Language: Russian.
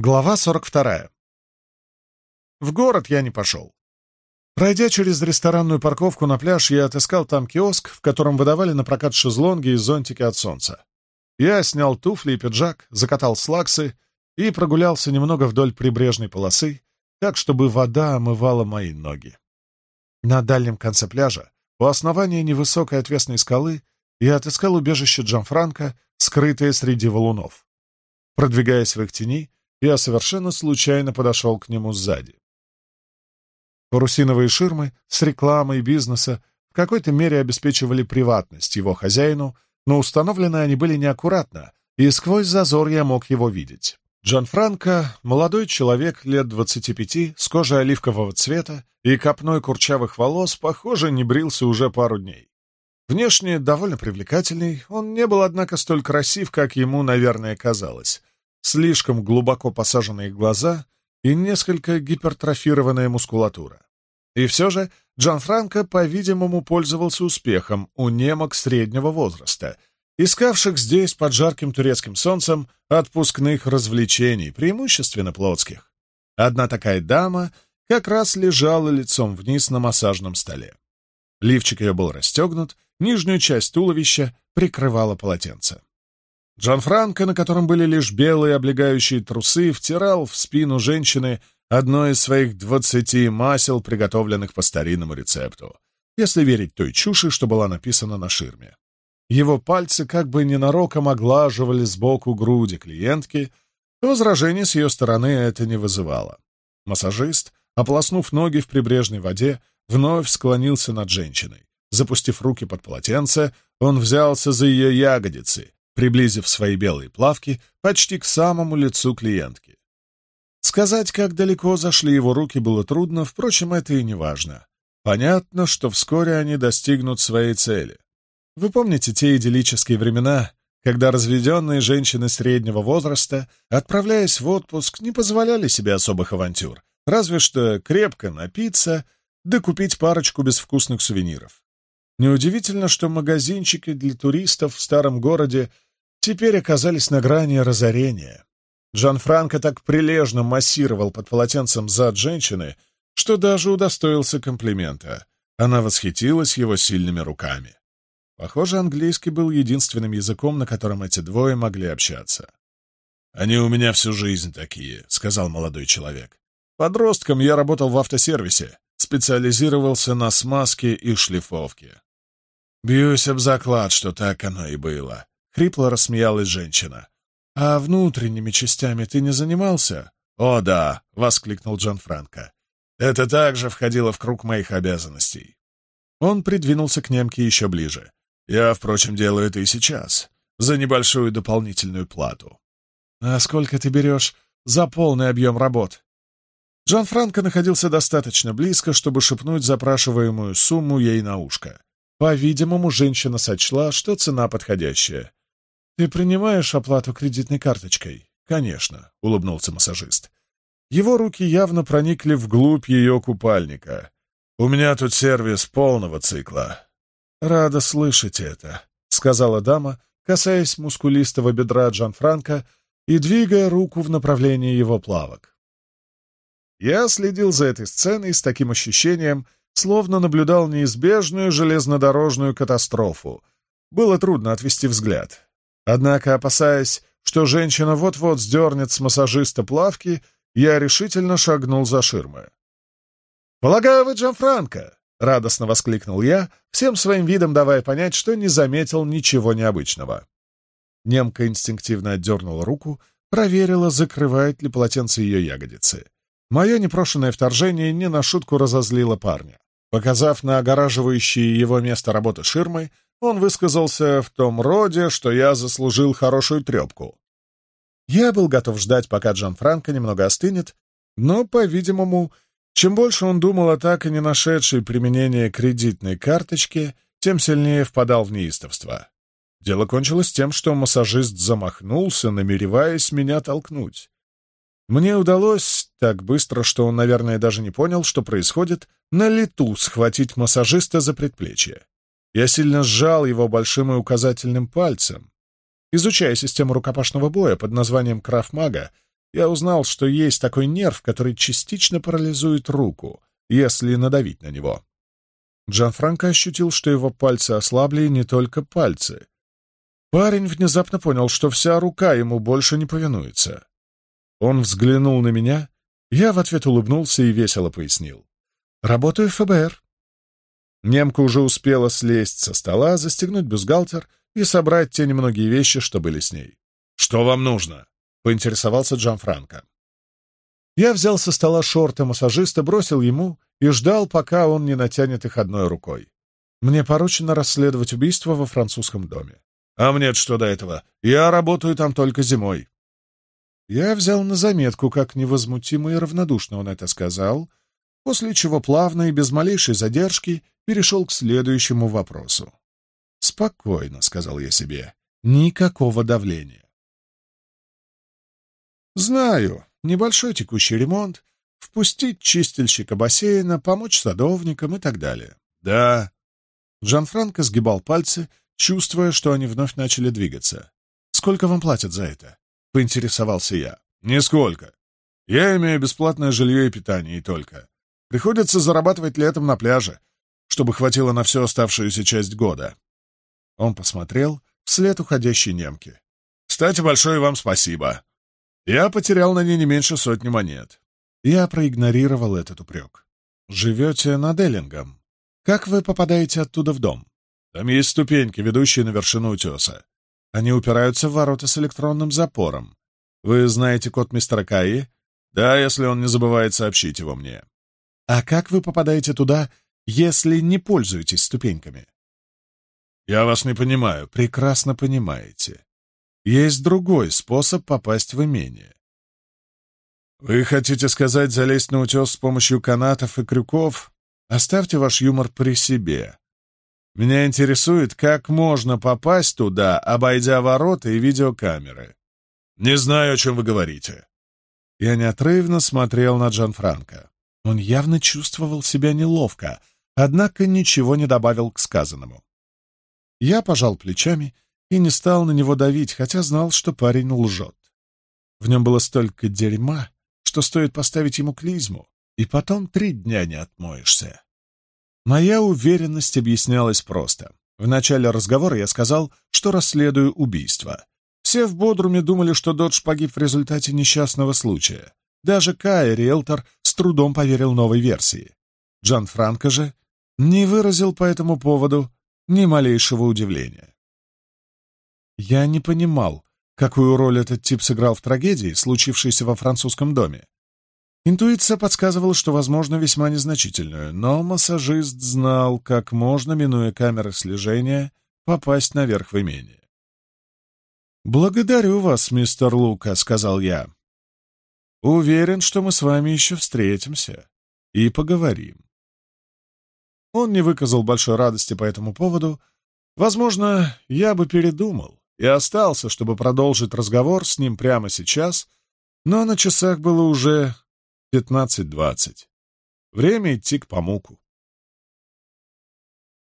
Глава 42. В город я не пошел. Пройдя через ресторанную парковку на пляж, я отыскал там киоск, в котором выдавали на прокат шезлонги и зонтики от солнца. Я снял туфли и пиджак, закатал слаксы и прогулялся немного вдоль прибрежной полосы, так, чтобы вода омывала мои ноги. На дальнем конце пляжа, у основания невысокой отвесной скалы, я отыскал убежище Джанфранко, скрытое среди валунов. Продвигаясь в их тени, я совершенно случайно подошел к нему сзади. Парусиновые ширмы с рекламой бизнеса в какой-то мере обеспечивали приватность его хозяину, но установлены они были неаккуратно, и сквозь зазор я мог его видеть. Джан Франко, молодой человек лет 25, с кожей оливкового цвета и копной курчавых волос, похоже, не брился уже пару дней. Внешне довольно привлекательный, он не был, однако, столь красив, как ему, наверное, казалось слишком глубоко посаженные глаза и несколько гипертрофированная мускулатура. И все же Джанфранко, по-видимому, пользовался успехом у немок среднего возраста, искавших здесь под жарким турецким солнцем отпускных развлечений, преимущественно плотских. Одна такая дама как раз лежала лицом вниз на массажном столе. Лифчик ее был расстегнут, нижнюю часть туловища прикрывала полотенце. Джан Франко, на котором были лишь белые облегающие трусы, втирал в спину женщины одно из своих двадцати масел, приготовленных по старинному рецепту, если верить той чуши, что была написана на ширме. Его пальцы как бы ненароком оглаживали сбоку груди клиентки, и возражений с ее стороны это не вызывало. Массажист, ополоснув ноги в прибрежной воде, вновь склонился над женщиной. Запустив руки под полотенце, он взялся за ее ягодицы, приблизив свои белые плавки почти к самому лицу клиентки. Сказать, как далеко зашли его руки, было трудно, впрочем, это и не важно. Понятно, что вскоре они достигнут своей цели. Вы помните те идиллические времена, когда разведенные женщины среднего возраста, отправляясь в отпуск, не позволяли себе особых авантюр, разве что крепко напиться да купить парочку безвкусных сувениров. Неудивительно, что магазинчики для туристов в старом городе Теперь оказались на грани разорения. Жан Франко так прилежно массировал под полотенцем зад женщины, что даже удостоился комплимента. Она восхитилась его сильными руками. Похоже, английский был единственным языком, на котором эти двое могли общаться. «Они у меня всю жизнь такие», — сказал молодой человек. «Подростком я работал в автосервисе, специализировался на смазке и шлифовке». «Бьюсь об заклад, что так оно и было», Хрипло рассмеялась женщина. «А внутренними частями ты не занимался?» «О, да!» — воскликнул Джан Франко. «Это также входило в круг моих обязанностей». Он придвинулся к немке еще ближе. «Я, впрочем, делаю это и сейчас, за небольшую дополнительную плату». «А сколько ты берешь за полный объем работ?» Джан Франко находился достаточно близко, чтобы шепнуть запрашиваемую сумму ей на ушко. По-видимому, женщина сочла, что цена подходящая. «Ты принимаешь оплату кредитной карточкой?» «Конечно», — улыбнулся массажист. Его руки явно проникли вглубь ее купальника. «У меня тут сервис полного цикла». «Рада слышать это», — сказала дама, касаясь мускулистого бедра Джанфранко и двигая руку в направлении его плавок. Я следил за этой сценой с таким ощущением, словно наблюдал неизбежную железнодорожную катастрофу. Было трудно отвести взгляд. Однако, опасаясь, что женщина вот-вот сдернет с массажиста плавки, я решительно шагнул за ширмы. «Полагаю, вы Джанфранко!» — радостно воскликнул я, всем своим видом давая понять, что не заметил ничего необычного. Немка инстинктивно отдернула руку, проверила, закрывает ли полотенце ее ягодицы. Мое непрошенное вторжение не на шутку разозлило парня. Показав на огораживающие его место работы ширмы, он высказался в том роде, что я заслужил хорошую трепку. Я был готов ждать, пока Джан Франко немного остынет, но, по-видимому, чем больше он думал о так и не нашедшей применение кредитной карточки, тем сильнее впадал в неистовство. Дело кончилось тем, что массажист замахнулся, намереваясь меня толкнуть. Мне удалось, так быстро, что он, наверное, даже не понял, что происходит, на лету схватить массажиста за предплечье. Я сильно сжал его большим и указательным пальцем. Изучая систему рукопашного боя под названием крафмага, я узнал, что есть такой нерв, который частично парализует руку, если надавить на него. Джанфранко ощутил, что его пальцы ослабли, и не только пальцы. Парень внезапно понял, что вся рука ему больше не повинуется. Он взглянул на меня, я в ответ улыбнулся и весело пояснил. «Работаю в ФБР. Немка уже успела слезть со стола, застегнуть бюстгальтер и собрать те немногие вещи, что были с ней. «Что вам нужно?» — поинтересовался Джанфранко. Я взял со стола шорты массажиста, бросил ему и ждал, пока он не натянет их одной рукой. Мне поручено расследовать убийство во французском доме. А мне что до этого? Я работаю там только зимой. Я взял на заметку, как невозмутимо и равнодушно он это сказал, после чего плавно и без малейшей задержки перешел к следующему вопросу. «Спокойно», — сказал я себе, — «никакого давления». «Знаю, небольшой текущий ремонт, впустить чистильщика бассейна, помочь садовникам и так далее». «Да». Жан Франко сгибал пальцы, чувствуя, что они вновь начали двигаться. «Сколько вам платят за это?» — поинтересовался я. «Нисколько. Я имею бесплатное жилье и питание и только. Приходится зарабатывать летом на пляже, чтобы хватило на всю оставшуюся часть года. Он посмотрел вслед уходящей немки. «Кстати, большое вам спасибо. Я потерял на ней не меньше сотни монет». Я проигнорировал этот упрек. «Живете над Эллингом. Как вы попадаете оттуда в дом?» «Там есть ступеньки, ведущие на вершину утеса. Они упираются в ворота с электронным запором. Вы знаете код мистера Каи? Да, если он не забывает, сообщить его мне». А как вы попадаете туда, если не пользуетесь ступеньками? Я вас не понимаю. Прекрасно понимаете. Есть другой способ попасть в имение. Вы хотите сказать залезть на утес с помощью канатов и крюков? Оставьте ваш юмор при себе. Меня интересует, как можно попасть туда, обойдя ворота и видеокамеры. Не знаю, о чем вы говорите. Я неотрывно смотрел на Джанфранко. Он явно чувствовал себя неловко, однако ничего не добавил к сказанному. Я пожал плечами и не стал на него давить, хотя знал, что парень лжет. В нем было столько дерьма, что стоит поставить ему клизму, и потом три дня не отмоешься. Моя уверенность объяснялась просто. В начале разговора я сказал, что расследую убийство. Все в Бодруме думали, что Додж погиб в результате несчастного случая. Даже Кай Риэлтор с трудом поверил новой версии. Джан Франко же не выразил по этому поводу ни малейшего удивления. Я не понимал, какую роль этот тип сыграл в трагедии, случившейся во французском доме. Интуиция подсказывала, что, возможно, весьма незначительную, но массажист знал, как можно, минуя камеры слежения, попасть наверх в имение. «Благодарю вас, мистер Лука», — сказал я. Уверен, что мы с вами еще встретимся и поговорим. Он не выказал большой радости по этому поводу. Возможно, я бы передумал и остался, чтобы продолжить разговор с ним прямо сейчас, но на часах было уже 15.20. Время идти к помуку.